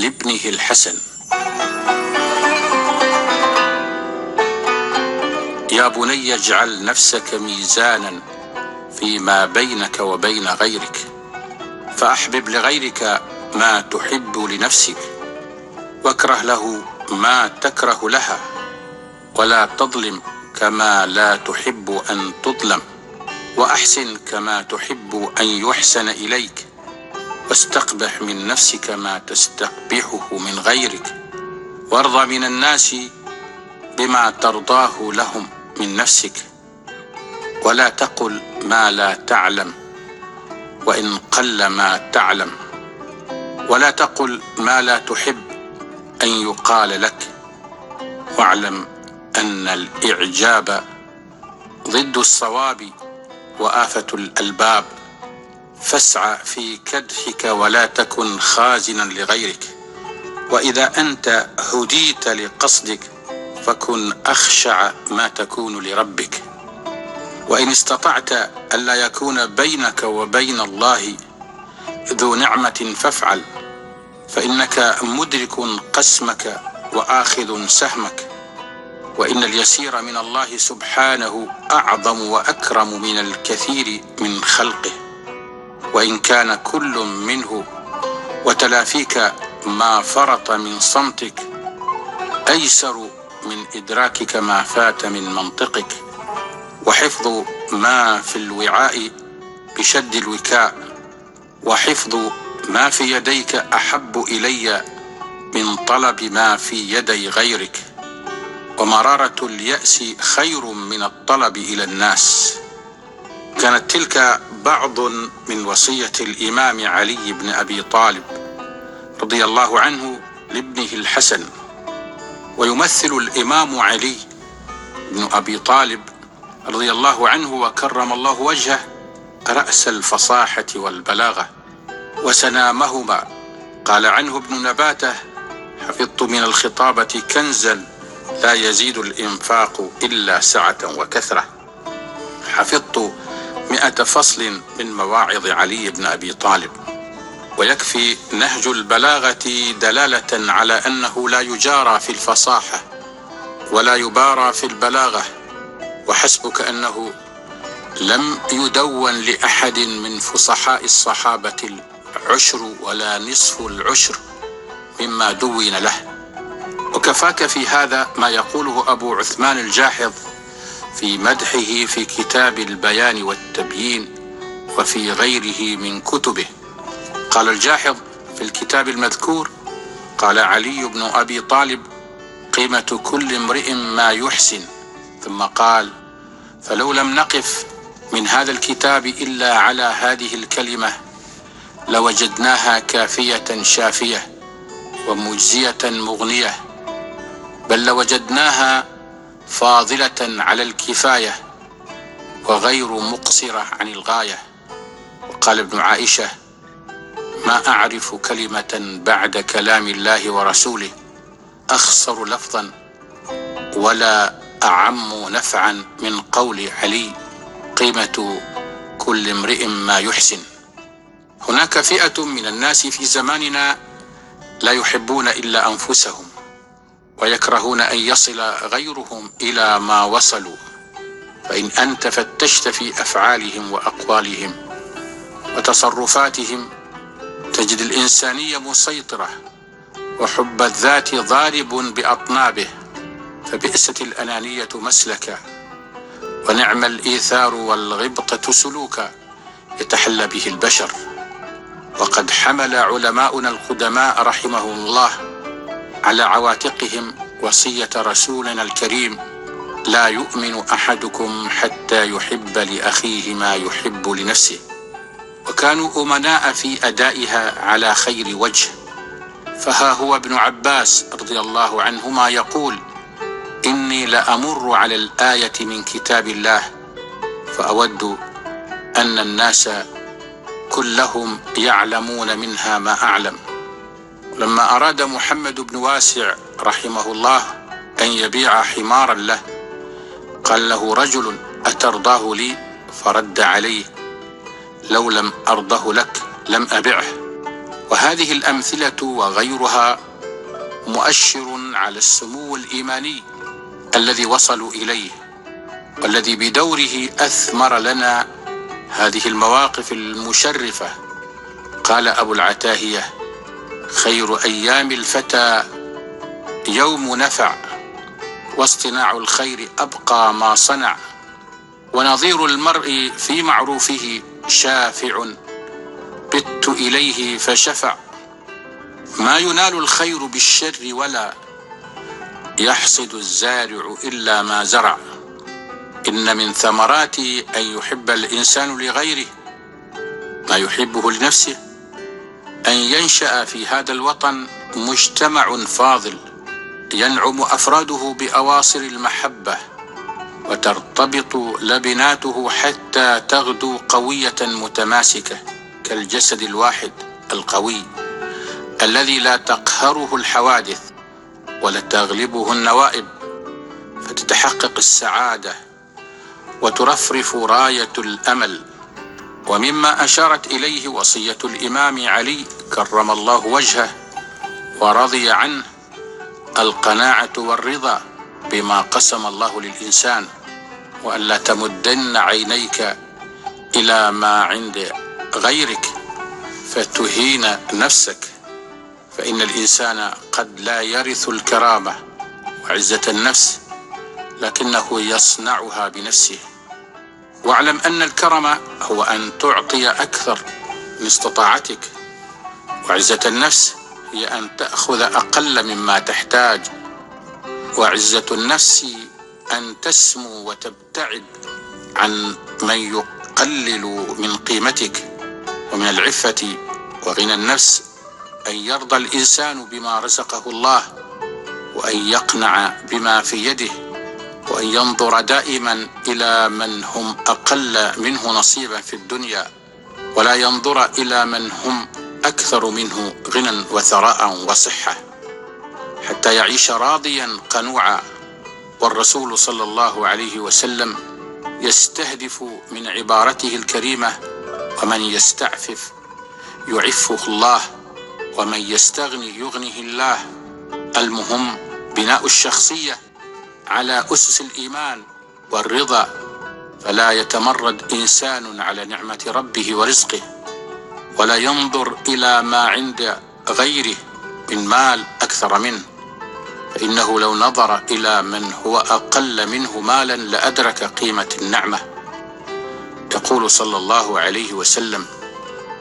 لابنه الحسن. يا بني اجعل نفسك ميزانا فيما بينك وبين غيرك فأحبب لغيرك ما تحب لنفسك واكره له ما تكره لها ولا تظلم كما لا تحب أن تظلم وأحسن كما تحب أن يحسن إليك. واستقبح من نفسك ما تستقبحه من غيرك. وارضى من الناس بما ترضاه لهم من نفسك. ولا تقل ما لا تعلم وإن قل ما تعلم. ولا تقل ما لا تحب أن يقال لك. واعلم أن الإعجاب ضد الصواب وآفة الألباب. فاسعى في كدحك ولا تكن خازنا لغيرك. وإذا أنت هديت لقصدك فكن أخشع ما تكون لربك. وإن استطعت ألا يكون بينك وبين الله ذو نعمة فافعل فإنك مدرك قسمك وآخذ سهمك. وإن اليسير من الله سبحانه أعظم وأكرم من الكثير من خلقه. وإن كان كل منه وتلافيك ما فرط من صمتك أيسر من إدراكك ما فات من منطقك وحفظ ما في الوعاء بشد الوكاء وحفظ ما في يديك أحب إلي من طلب ما في يدي غيرك ومرارة اليأس خير من الطلب إلى الناس. كانت تلك بعض من وصية الإمام علي بن أبي طالب رضي الله عنه لابنه الحسن ويمثل الإمام علي بن أبي طالب رضي الله عنه وكرم الله وجهه رأس الفصاحة والبلاغة وسنامهما. قال عنه ابن نباته حفظت من الخطابة كنزا لا يزيد الإنفاق إلا سعة وكثرة. حفظت مئة فصل من مواعظ علي بن أبي طالب ويكفي نهج البلاغة دلالة على أنه لا يجارى في الفصاحة ولا يبارى في البلاغة وحسبك أنه لم يدون لأحد من فصحاء الصحابة العشر ولا نصف العشر مما دون له. وكفاك في هذا ما يقوله أبو عثمان الجاحظ في مدحه في كتاب البيان والتبيين وفي غيره من كتبه. قال الجاحظ في الكتاب المذكور قال علي بن أبي طالب قيمة كل امرئ ما يحسن. ثم قال فلو لم نقف من هذا الكتاب إلا على هذه الكلمة لوجدناها كافية شافية ومجزية مغنية بل لوجدناها فاضلة على الكفاية وغير مقصرة عن الغاية. وقال ابن عائشة ما أعرف كلمة بعد كلام الله ورسوله اخصر لفظا ولا أعم نفعا من قول علي قيمة كل امرئ ما يحسن. هناك فئة من الناس في زماننا لا يحبون إلا أنفسهم. ويكرهون أن يصل غيرهم إلى ما وصلوا. فإن أنت فتشت في أفعالهم وأقوالهم وتصرفاتهم تجد الإنسانية مسيطرة وحب الذات ضارب بأطنابه فبئست الأنانية مسلكا ونعم الإيثار والغبطة سلوكا يتحلى به البشر. وقد حمل علماؤنا القدماء رحمهم الله على عواتقهم وصية رسولنا الكريم. لا يؤمن أحدكم حتى يحب لأخيه ما يحب لنفسه. وكانوا أمناء في أدائها على خير وجه. فها هو ابن عباس رضي الله عنهما يقول إني لأمر على الآية من كتاب الله فأود أن الناس كلهم يعلمون منها ما أعلم. لما أراد محمد بن واسع رحمه الله أن يبيع حمارا له قال له رجل أترضاه لي؟ فرد عليه لو لم أرضه لك لم أبعه. وهذه الأمثلة وغيرها مؤشر على السمو الإيماني الذي وصلوا إليه والذي بدوره أثمر لنا هذه المواقف المشرفة. قال أبو العتاهية خير أيام الفتى يوم نفع واصطناع الخير أبقى ما صنع ونظير المرء في معروفه شافع بت إليه فشفع. ما ينال الخير بالشر ولا يحصد الزارع إلا ما زرع. إن من ثمرات أن يحب الإنسان لغيره ما يحبه لنفسه. أن ينشأ في هذا الوطن مجتمع فاضل ينعم أفراده بأواصر المحبة وترتبط لبناته حتى تغدو قوية متماسكة كالجسد الواحد القوي الذي لا تقهره الحوادث ولا تغلبه النوائب فتتحقق السعادة وترفرف راية الأمل. ومما أشارت إليه وصية الإمام علي كرم الله وجهه ورضي عنه القناعة والرضا بما قسم الله للإنسان وألا تمدن عينيك إلى ما عند غيرك فتهين نفسك. فإن الإنسان قد لا يرث الكرامة وعزة النفس لكنه يصنعها بنفسه. واعلم أن الكرم هو أن تعطي أكثر من استطاعتك. وعزة النفس هي أن تأخذ أقل مما تحتاج. وعزة النفس أن تسمو وتبتعد عن من يقلل من قيمتك. ومن العفة وغنى النفس أن يرضى الإنسان بما رزقه الله. وأن يقنع بما في يده. وأن ينظر دائما إلى من هم أقل منه نصيبا في الدنيا. ولا ينظر إلى من هم أكثر منه غنى وثراء وصحة حتى يعيش راضيا قنوعا. والرسول صلى الله عليه وسلم يستهدف من عبارته الكريمة ومن يستعفف يعفه الله ومن يستغني يغنه الله. المهم بناء الشخصية على أسس الإيمان والرضا. فلا يتمرد إنسان على نعمة ربه ورزقه. ولا ينظر إلى ما عند غيره من مال أكثر منه. فإنه لو نظر إلى من هو أقل منه مالا لأدرك قيمة النعمة. يقول صلى الله عليه وسلم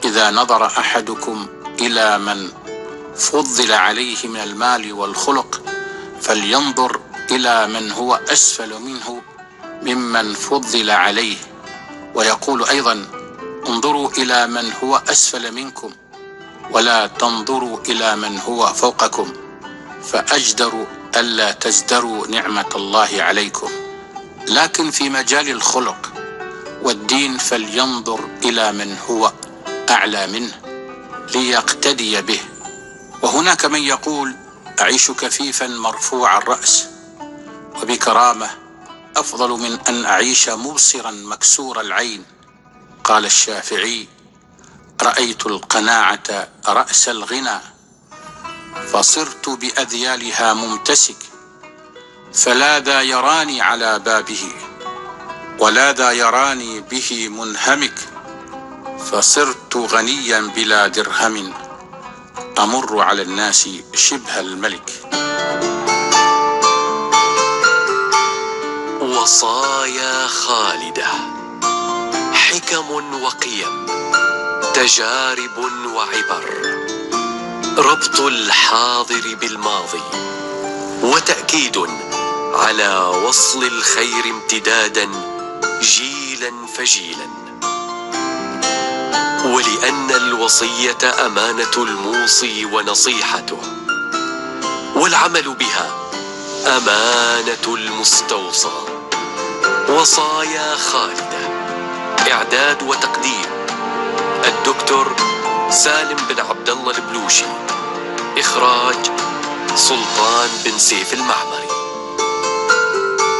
إذا نظر أحدكم إلى من فضل عليه من المال والخلق فلينظر إلى من هو أسفل منه ممن فضل عليه. ويقول أيضا انظروا إلى من هو أسفل منكم ولا تنظروا إلى من هو فوقكم فأجدر ألا تزدروا نعمة الله عليكم. لكن في مجال الخلق والدين فلينظر إلى من هو أعلى منه ليقتدي به. وهناك من يقول أعيش كفيفا مرفوع الرأس وبكرامة أفضل من أن أعيش مبصرا مكسور العين. قال الشافعي رأيت القناعة رأس الغنى فصرت بأذيالها ممتسك فلا ذا يراني على بابه ولا ذا يراني به منهمك فصرت غنيا بلا درهم أمر على الناس شبه الملك. وصايا خالدة. حكم وقيم تجارب وعبر ربط الحاضر بالماضي وتأكيد على وصل الخير امتدادا جيلا فجيلا. ولأن الوصية أمانة الموصي ونصيحته والعمل بها أمانة المستوصى وصايا خالدة إعداد وتقديم الدكتور سالم بن عبد الله البلوشي إخراج سلطان بن سيف المعمر.